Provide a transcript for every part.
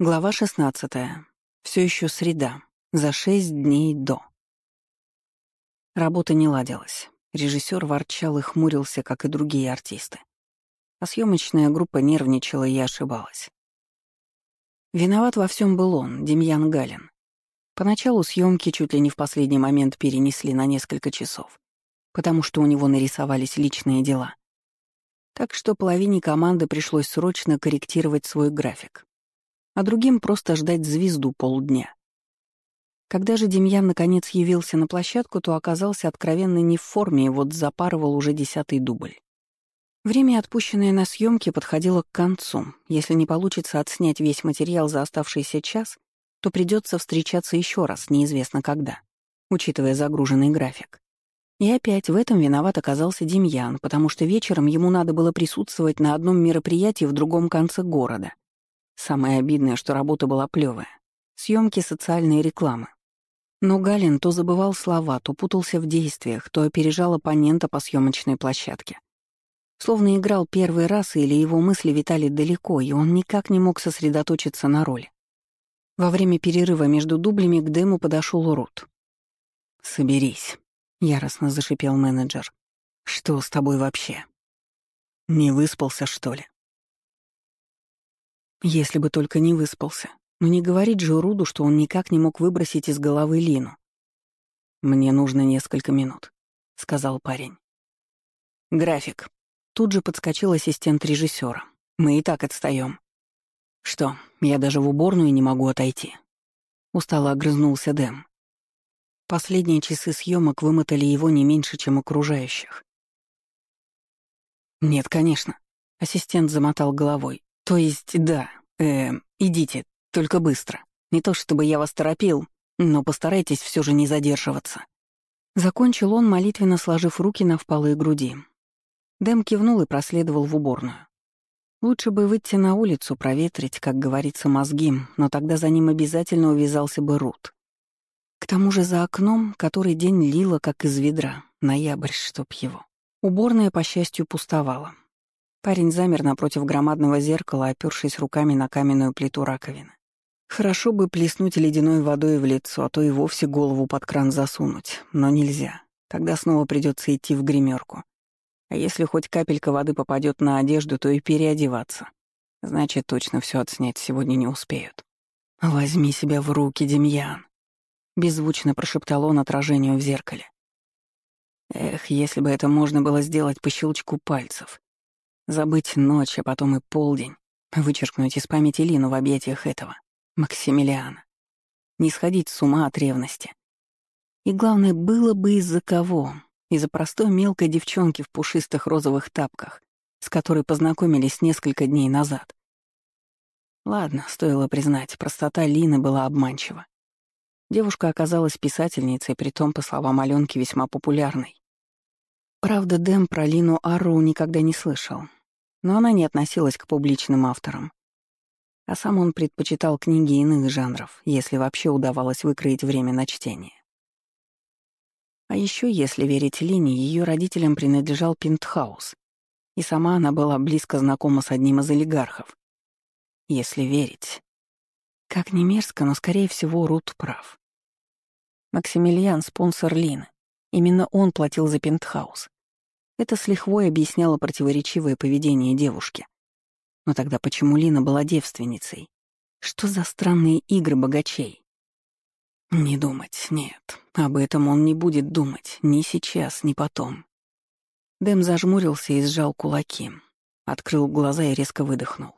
Глава 16. Все еще среда. За шесть дней до. Работа не ладилась. Режиссер ворчал и хмурился, как и другие артисты. А съемочная группа нервничала и ошибалась. Виноват во всем был он, Демьян Галин. Поначалу съемки чуть ли не в последний момент перенесли на несколько часов, потому что у него нарисовались личные дела. Так что половине команды пришлось срочно корректировать свой график а другим просто ждать звезду полдня. Когда же Демьян наконец явился на площадку, то оказался откровенно не в форме и вот запарывал уже десятый дубль. Время, отпущенное на съемки, подходило к концу. Если не получится отснять весь материал за оставшийся час, то придется встречаться еще раз, неизвестно когда, учитывая загруженный график. И опять в этом виноват оказался Демьян, потому что вечером ему надо было присутствовать на одном мероприятии в другом конце города — Самое обидное, что работа была плевая. Съемки социальной рекламы. Но Галин то забывал слова, то путался в действиях, то опережал оппонента по съемочной площадке. Словно играл первый раз, или его мысли витали далеко, и он никак не мог сосредоточиться на роли. Во время перерыва между дублями к Дэму подошел Рут. «Соберись», — яростно зашипел менеджер. «Что с тобой вообще? Не выспался, что ли?» Если бы только не выспался. Но не говорить же Руду, что он никак не мог выбросить из головы Лину. «Мне нужно несколько минут», — сказал парень. «График». Тут же подскочил ассистент режиссера. «Мы и так отстаем. «Что, я даже в уборную не могу отойти?» Устало огрызнулся Дэм. Последние часы съемок вымотали его не меньше, чем окружающих. «Нет, конечно», — ассистент замотал головой. То есть, да, э, идите, только быстро. Не то чтобы я вас торопил, но постарайтесь все же не задерживаться». Закончил он, молитвенно сложив руки на впалые груди. Дэм кивнул и проследовал в уборную. Лучше бы выйти на улицу, проветрить, как говорится, мозги, но тогда за ним обязательно увязался бы Рут. К тому же за окном, который день лило, как из ведра, ноябрь, чтоб его. Уборная, по счастью, пустовала. Парень замер напротив громадного зеркала, опёршись руками на каменную плиту раковины. Хорошо бы плеснуть ледяной водой в лицо, а то и вовсе голову под кран засунуть, но нельзя. Тогда снова придется идти в гримерку. А если хоть капелька воды попадет на одежду, то и переодеваться. Значит, точно все отснять сегодня не успеют. «Возьми себя в руки, Демьян», — беззвучно прошептал он отражению в зеркале. Эх, если бы это можно было сделать по щелчку пальцев. Забыть ночь, а потом и полдень. Вычеркнуть из памяти Лину в объятиях этого, Максимилиана. Не сходить с ума от ревности. И главное, было бы из-за кого. Из-за простой мелкой девчонки в пушистых розовых тапках, с которой познакомились несколько дней назад. Ладно, стоило признать, простота Лины была обманчива. Девушка оказалась писательницей, притом, по словам Аленки, весьма популярной. Правда, Дэм про Лину Арроу никогда не слышал, но она не относилась к публичным авторам. А сам он предпочитал книги иных жанров, если вообще удавалось выкроить время на чтение. А еще, если верить Лине, ее родителям принадлежал пентхаус, и сама она была близко знакома с одним из олигархов. Если верить. Как не мерзко, но, скорее всего, Рут прав. Максимилиан — спонсор Лины. Именно он платил за пентхаус. Это с лихвой объясняло противоречивое поведение девушки. Но тогда почему Лина была девственницей? Что за странные игры богачей? Не думать, нет. Об этом он не будет думать. Ни сейчас, ни потом. Дэм зажмурился и сжал кулаки. Открыл глаза и резко выдохнул.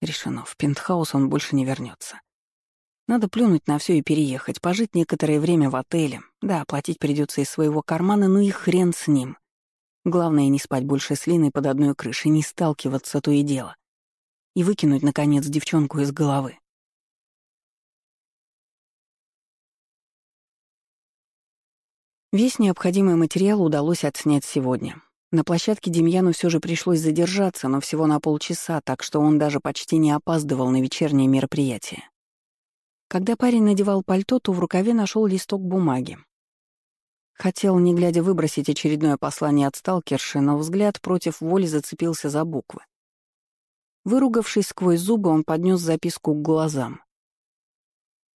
Решено, в пентхаус он больше не вернется. Надо плюнуть на все и переехать, пожить некоторое время в отеле. Да, платить придется из своего кармана, но и хрен с ним. Главное, не спать больше с Линой под одной крышей, не сталкиваться то и дело. И выкинуть, наконец, девчонку из головы. Весь необходимый материал удалось отснять сегодня. На площадке Демьяну все же пришлось задержаться, но всего на полчаса, так что он даже почти не опаздывал на вечернее мероприятие. Когда парень надевал пальто, то в рукаве нашел листок бумаги. Хотел, не глядя, выбросить очередное послание от сталкерши, но взгляд против воли зацепился за буквы. Выругавшись сквозь зубы, он поднес записку к глазам.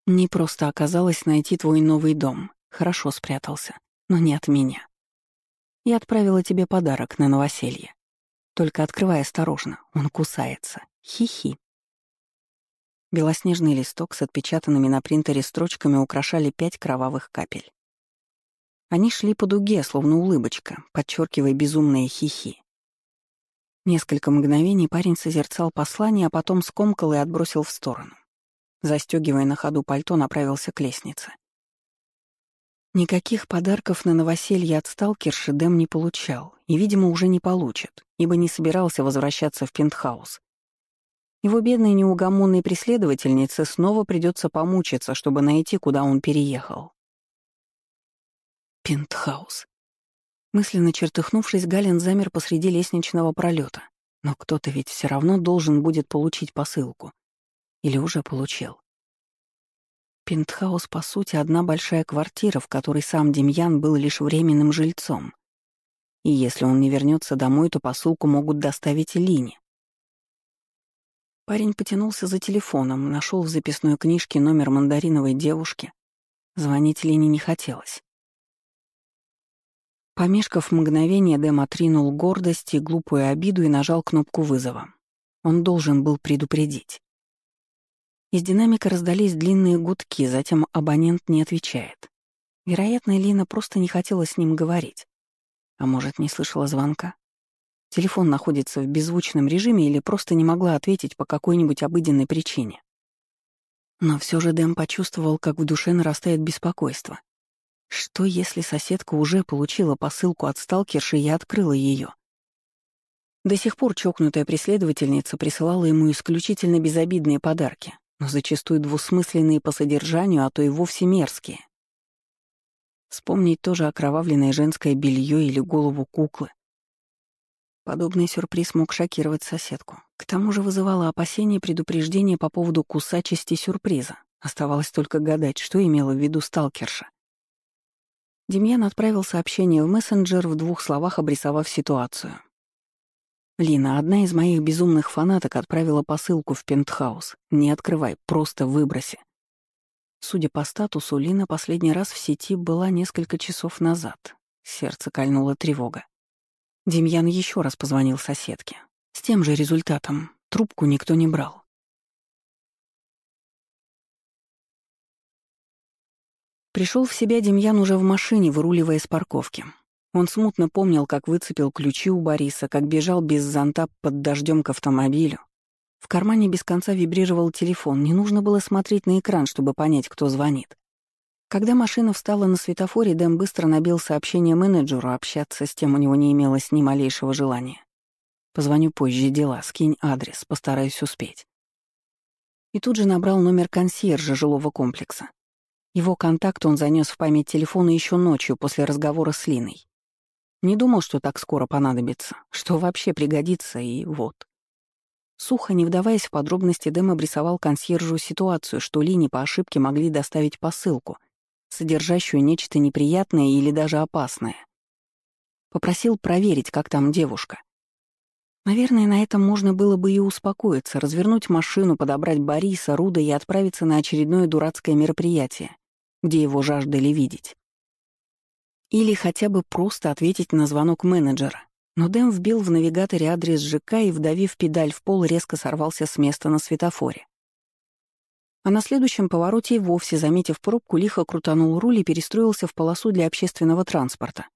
«Не просто оказалось найти твой новый дом. Хорошо спрятался, но не от меня. Я отправила тебе подарок на новоселье. Только открывай осторожно, он кусается. Хи-хи». Белоснежный листок с отпечатанными на принтере строчками украшали пять кровавых капель. Они шли по дуге, словно улыбочка, подчеркивая безумные хихи. Несколько мгновений парень созерцал послание, а потом скомкал и отбросил в сторону. Застегивая на ходу пальто, направился к лестнице. Никаких подарков на новоселье от сталкерши Дэм не получал и, видимо, уже не получит, ибо не собирался возвращаться в пентхаус. Его бедной неугомонной преследовательнице снова придется помучиться, чтобы найти, куда он переехал. Пентхаус. Мысленно чертыхнувшись, Галин замер посреди лестничного пролета. Но кто-то ведь все равно должен будет получить посылку. Или уже получил. Пентхаус, по сути, одна большая квартира, в которой сам Демьян был лишь временным жильцом. И если он не вернется домой, то посылку могут доставить Лине. Парень потянулся за телефоном, нашел в записной книжке номер мандариновой девушки. Звонить Лине не хотелось. Помешков мгновение, Дэм отринул гордость и глупую обиду и нажал кнопку вызова. Он должен был предупредить. Из динамика раздались длинные гудки, затем абонент не отвечает. Вероятно, Лина просто не хотела с ним говорить. А может, не слышала звонка? Телефон находится в беззвучном режиме или просто не могла ответить по какой-нибудь обыденной причине. Но все же Дэм почувствовал, как в душе нарастает беспокойство. Что, если соседка уже получила посылку от сталкерши и открыла ее? До сих пор чокнутая преследовательница присылала ему исключительно безобидные подарки, но зачастую двусмысленные по содержанию, а то и вовсе мерзкие. Вспомнить тоже окровавленное женское белье или голову куклы. Подобный сюрприз мог шокировать соседку. К тому же вызывало опасения предупреждение по поводу кусачести сюрприза. Оставалось только гадать, что имела в виду сталкерша. Демьян отправил сообщение в мессенджер, в двух словах обрисовав ситуацию. «Лина, одна из моих безумных фанаток отправила посылку в пентхаус. Не открывай, просто выброси». Судя по статусу, Лина последний раз в сети была несколько часов назад. Сердце кольнула тревога. Демьян еще раз позвонил соседке. С тем же результатом. Трубку никто не брал. Пришел в себя Демьян уже в машине, выруливая с парковки. Он смутно помнил, как выцепил ключи у Бориса, как бежал без зонта под дождем к автомобилю. В кармане без конца вибрировал телефон, не нужно было смотреть на экран, чтобы понять, кто звонит. Когда машина встала на светофоре, Дэм быстро набил сообщение менеджеру, общаться с тем у него не имелось ни малейшего желания. «Позвоню позже, дела, скинь адрес, постараюсь успеть». И тут же набрал номер консьержа жилого комплекса. Его контакт он занес в память телефона еще ночью после разговора с Линой. Не думал, что так скоро понадобится, что вообще пригодится, и вот. Сухо, не вдаваясь в подробности, Дэм обрисовал консьержу ситуацию, что Лине по ошибке могли доставить посылку, содержащую нечто неприятное или даже опасное. Попросил проверить, как там девушка. Наверное, на этом можно было бы и успокоиться, развернуть машину, подобрать Бориса, Руда и отправиться на очередное дурацкое мероприятие где его жаждали видеть. Или хотя бы просто ответить на звонок менеджера. Но Дэм вбил в навигаторе адрес ЖК и, вдавив педаль в пол, резко сорвался с места на светофоре. А на следующем повороте и вовсе, заметив пробку, лихо крутанул руль и перестроился в полосу для общественного транспорта.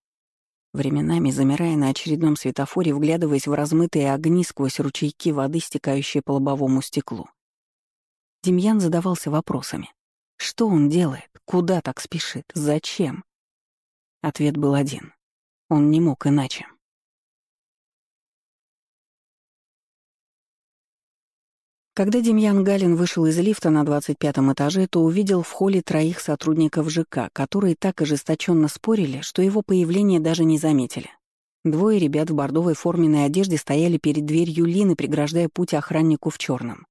Временами, замирая на очередном светофоре, вглядываясь в размытые огни сквозь ручейки воды, стекающие по лобовому стеклу. Демьян задавался вопросами. Что он делает? Куда так спешит? Зачем? Ответ был один. Он не мог иначе. Когда Демьян Галин вышел из лифта на 25 этаже, то увидел в холле троих сотрудников ЖК, которые так ожесточенно спорили, что его появление даже не заметили. Двое ребят в бордовой форменной одежде стояли перед дверью Лины, преграждая путь охраннику в черном.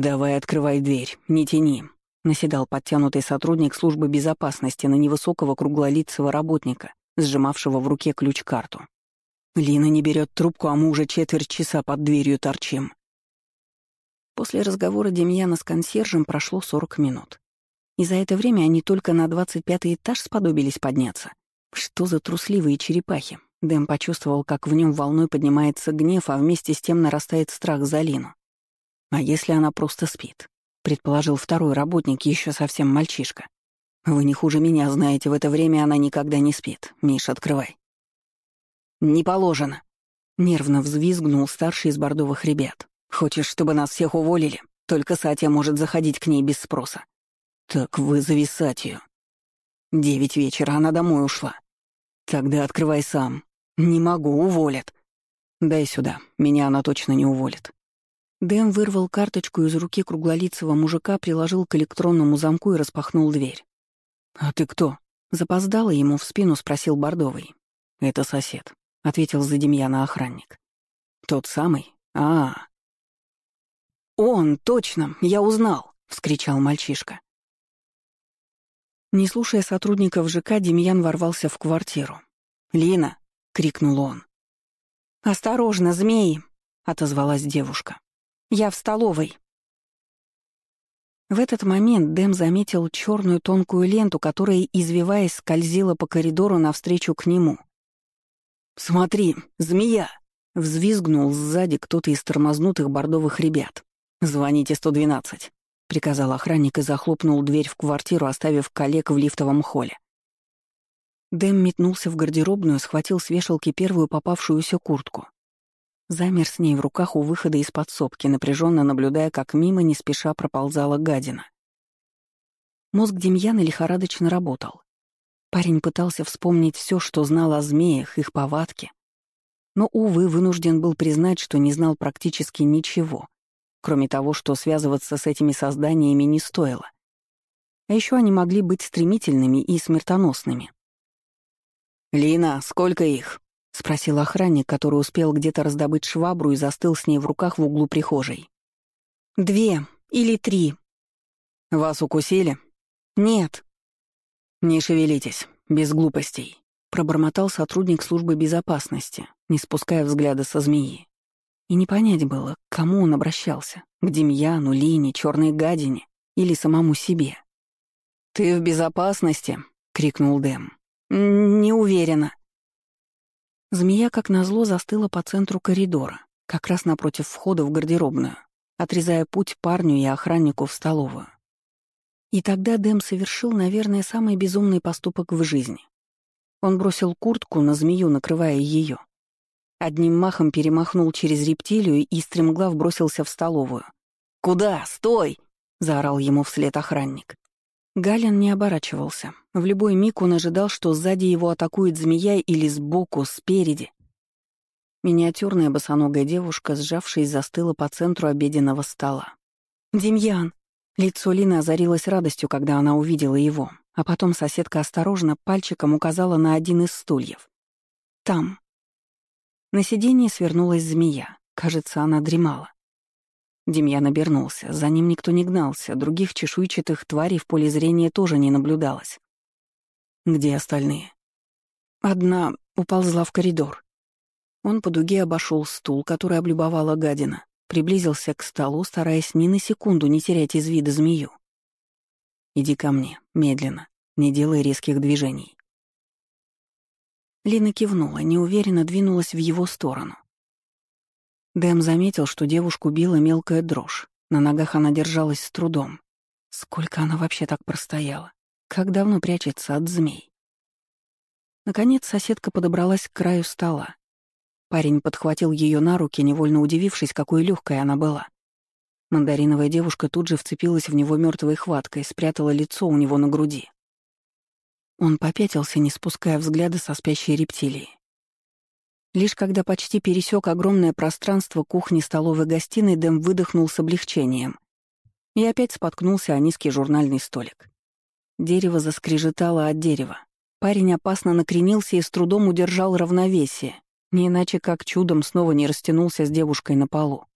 «Давай открывай дверь, не тяни», — наседал подтянутый сотрудник службы безопасности на невысокого круглолицего работника, сжимавшего в руке ключ-карту. Лина не берет трубку, а мы уже четверть часа под дверью торчим. После разговора Демьяна с консьержем прошло 40 минут. И за это время они только на 25 этаж сподобились подняться. Что за трусливые черепахи? Дэм почувствовал, как в нем волной поднимается гнев, а вместе с тем нарастает страх за Лину. А если она просто спит? Предположил второй работник, еще совсем мальчишка. Вы не хуже меня знаете, в это время она никогда не спит. Миш, открывай. Не положено. Нервно взвизгнул старший из бордовых ребят. Хочешь, чтобы нас всех уволили? Только Сатя может заходить к ней без спроса. Так вызови Сатью. Девять вечера, она домой ушла. Тогда открывай сам. Не могу, уволят. Дай сюда, меня она точно не уволит. Дэм вырвал карточку из руки круглолицего мужика, приложил к электронному замку и распахнул дверь. «А ты кто?» Запоздало ему в спину спросил Бордовый. «Это сосед», — ответил за Демьяна охранник. «Тот самый? А, -а, -а. «Он, точно, я узнал!» — вскричал мальчишка. Не слушая сотрудников ЖК, Демьян ворвался в квартиру. «Лина!» — крикнул он. «Осторожно, змеи!» — отозвалась девушка. «Я в столовой!» В этот момент Дэм заметил черную тонкую ленту, которая, извиваясь, скользила по коридору навстречу к нему. «Смотри, змея!» — взвизгнул сзади кто-то из тормознутых бордовых ребят. «Звоните 112», — приказал охранник и захлопнул дверь в квартиру, оставив коллег в лифтовом холле. Дэм метнулся в гардеробную, схватил с вешалки первую попавшуюся куртку. Замер с ней в руках у выхода из подсобки, напряженно наблюдая, как мимо не спеша проползала гадина. Мозг Демьяна лихорадочно работал. Парень пытался вспомнить все, что знал о змеях, их повадке. Но, увы, вынужден был признать, что не знал практически ничего, кроме того, что связываться с этими созданиями не стоило. А еще они могли быть стремительными и смертоносными. «Лина, сколько их?» — спросил охранник, который успел где-то раздобыть швабру и застыл с ней в руках в углу прихожей. «Две или три». «Вас укусили?» «Нет». «Не шевелитесь, без глупостей», — пробормотал сотрудник службы безопасности, не спуская взгляда со змеи. И не понять было, к кому он обращался — к Демьяну, Лине, черной гадине или самому себе. «Ты в безопасности?» — крикнул Дэм. «Не уверена». Змея, как назло, застыла по центру коридора, как раз напротив входа в гардеробную, отрезая путь парню и охраннику в столовую. И тогда Дэм совершил, наверное, самый безумный поступок в жизни. Он бросил куртку на змею, накрывая ее, Одним махом перемахнул через рептилию и стремглав бросился в столовую. «Куда? Стой!» — заорал ему вслед охранник. Галин не оборачивался. В любой миг он ожидал, что сзади его атакует змея или сбоку, спереди. Миниатюрная босоногая девушка, сжавшись, застыла по центру обеденного стола. «Демьян!» Лицо Лины озарилось радостью, когда она увидела его, а потом соседка осторожно пальчиком указала на один из стульев. «Там». На сиденье свернулась змея. Кажется, она дремала. Демьян обернулся. За ним никто не гнался, других чешуйчатых тварей в поле зрения тоже не наблюдалось. «Где остальные?» Одна уползла в коридор. Он по дуге обошел стул, который облюбовала гадина, приблизился к столу, стараясь ни на секунду не терять из вида змею. «Иди ко мне, медленно, не делай резких движений». Лина кивнула, неуверенно двинулась в его сторону. Дэм заметил, что девушку била мелкая дрожь. На ногах она держалась с трудом. Сколько она вообще так простояла? Как давно прячется от змей? Наконец соседка подобралась к краю стола. Парень подхватил ее на руки, невольно удивившись, какой легкой она была. Мандариновая девушка тут же вцепилась в него мертвой хваткой, спрятала лицо у него на груди. Он попятился, не спуская взгляда со спящей рептилии. Лишь когда почти пересек огромное пространство кухни-столовой гостиной, Дэм выдохнул с облегчением. И опять споткнулся о низкий журнальный столик. Дерево заскрежетало от дерева. Парень опасно накренился и с трудом удержал равновесие, не иначе как чудом снова не растянулся с девушкой на полу.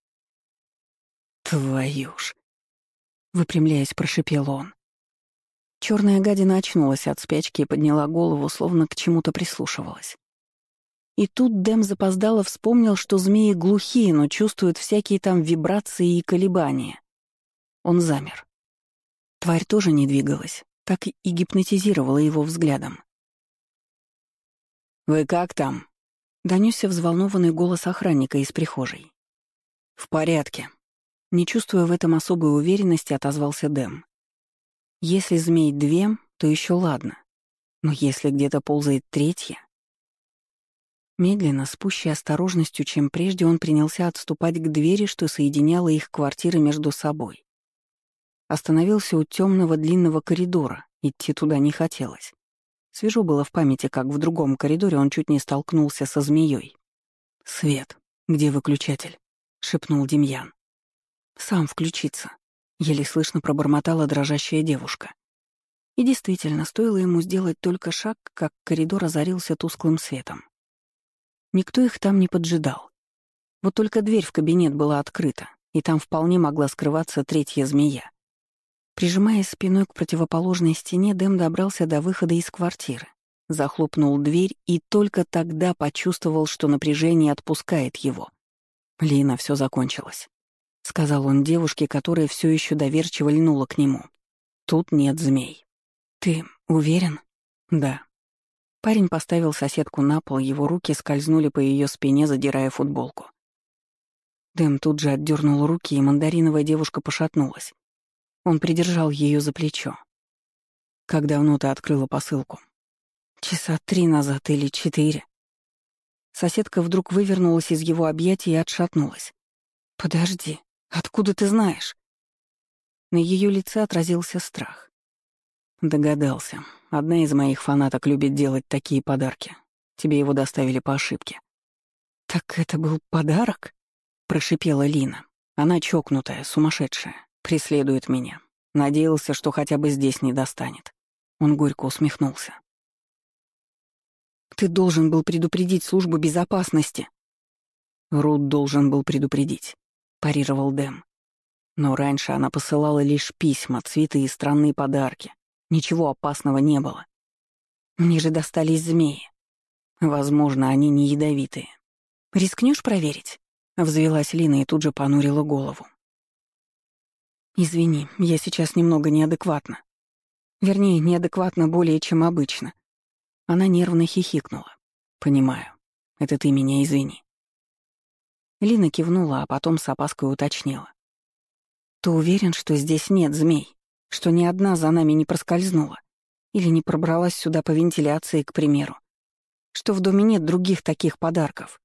«Твою ж!» — выпрямляясь, прошипел он. Черная гадина очнулась от спячки и подняла голову, словно к чему-то прислушивалась. И тут Дэм запоздало вспомнил, что змеи глухие, но чувствуют всякие там вибрации и колебания. Он замер. Тварь тоже не двигалась, так и гипнотизировала его взглядом. «Вы как там?» — донесся взволнованный голос охранника из прихожей. «В порядке». Не чувствуя в этом особой уверенности, отозвался Дэм. «Если змей две, то еще ладно. Но если где-то ползает третья...» Медленно, с пущей осторожностью, чем прежде, он принялся отступать к двери, что соединяла их квартиры между собой. Остановился у темного длинного коридора, идти туда не хотелось. Свежо было в памяти, как в другом коридоре он чуть не столкнулся со змеей. «Свет, где выключатель?» — шепнул Демьян. «Сам включиться», — еле слышно пробормотала дрожащая девушка. И действительно, стоило ему сделать только шаг, как коридор озарился тусклым светом. Никто их там не поджидал. Вот только дверь в кабинет была открыта, и там вполне могла скрываться третья змея. Прижимаясь спиной к противоположной стене, Дэм добрался до выхода из квартиры, захлопнул дверь и только тогда почувствовал, что напряжение отпускает его. «Лина, все закончилось», — сказал он девушке, которая все еще доверчиво льнула к нему. «Тут нет змей». «Ты уверен?» «Да», Парень поставил соседку на пол, его руки скользнули по ее спине, задирая футболку. Дэм тут же отдернул руки, и мандариновая девушка пошатнулась. Он придержал ее за плечо. «Как давно ты открыла посылку?» «Часа три назад или четыре». Соседка вдруг вывернулась из его объятий и отшатнулась. «Подожди, откуда ты знаешь?» На ее лице отразился страх. Догадался. Одна из моих фанаток любит делать такие подарки. Тебе его доставили по ошибке». «Так это был подарок?» — прошипела Лина. Она чокнутая, сумасшедшая, преследует меня. Надеялся, что хотя бы здесь не достанет. Он горько усмехнулся. «Ты должен был предупредить службу безопасности». Рут должен был предупредить, парировал Дэм. Но раньше она посылала лишь письма, цветы и странные подарки. Ничего опасного не было. Мне же достались змеи. Возможно, они не ядовитые. Рискнешь проверить? Взвелась Лина и тут же понурила голову. Извини, я сейчас немного неадекватна. Вернее, неадекватно более, чем обычно. Она нервно хихикнула. Понимаю. Это ты меня извини. Лина кивнула, а потом с опаской уточнила. Ты уверен, что здесь нет змей? Что ни одна за нами не проскользнула или не пробралась сюда по вентиляции, к примеру, что в доме нет других таких подарков.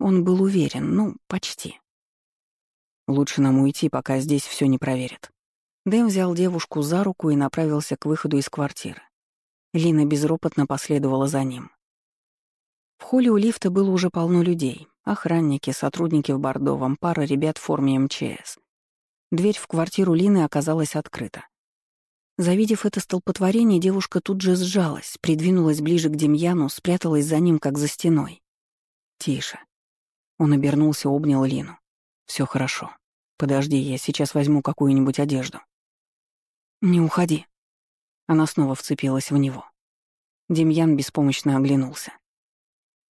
Он был уверен, ну, почти. Лучше нам уйти, пока здесь все не проверят. Дэм взял девушку за руку и направился к выходу из квартиры. Лина безропотно последовала за ним. В холле у лифта было уже полно людей. Охранники, сотрудники в бордовом, пара ребят в форме МЧС. Дверь в квартиру Лины оказалась открыта. Завидев это столпотворение, девушка тут же сжалась, придвинулась ближе к Демьяну, спряталась за ним, как за стеной. «Тише». Он обернулся, обнял Лину. Все хорошо. Подожди, я сейчас возьму какую-нибудь одежду». «Не уходи». Она снова вцепилась в него. Демьян беспомощно оглянулся.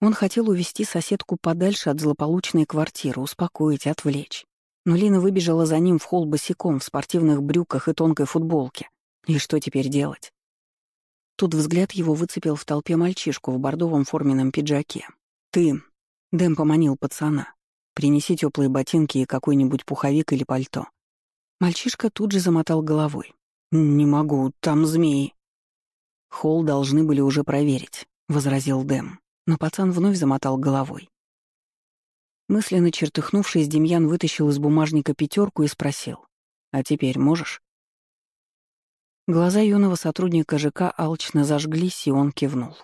Он хотел увести соседку подальше от злополучной квартиры, успокоить, отвлечь. Но Лина выбежала за ним в холл босиком, в спортивных брюках и тонкой футболке. И что теперь делать? Тут взгляд его выцепил в толпе мальчишку в бордовом форменном пиджаке. «Ты...» — Дэм поманил пацана. «Принеси теплые ботинки и какой-нибудь пуховик или пальто». Мальчишка тут же замотал головой. «Не могу, там змеи». «Холл должны были уже проверить», — возразил Дэм. Но пацан вновь замотал головой. Мысленно чертыхнувшись, Демьян вытащил из бумажника пятерку и спросил. «А теперь можешь?» Глаза юного сотрудника ЖК алчно зажглись, и он кивнул.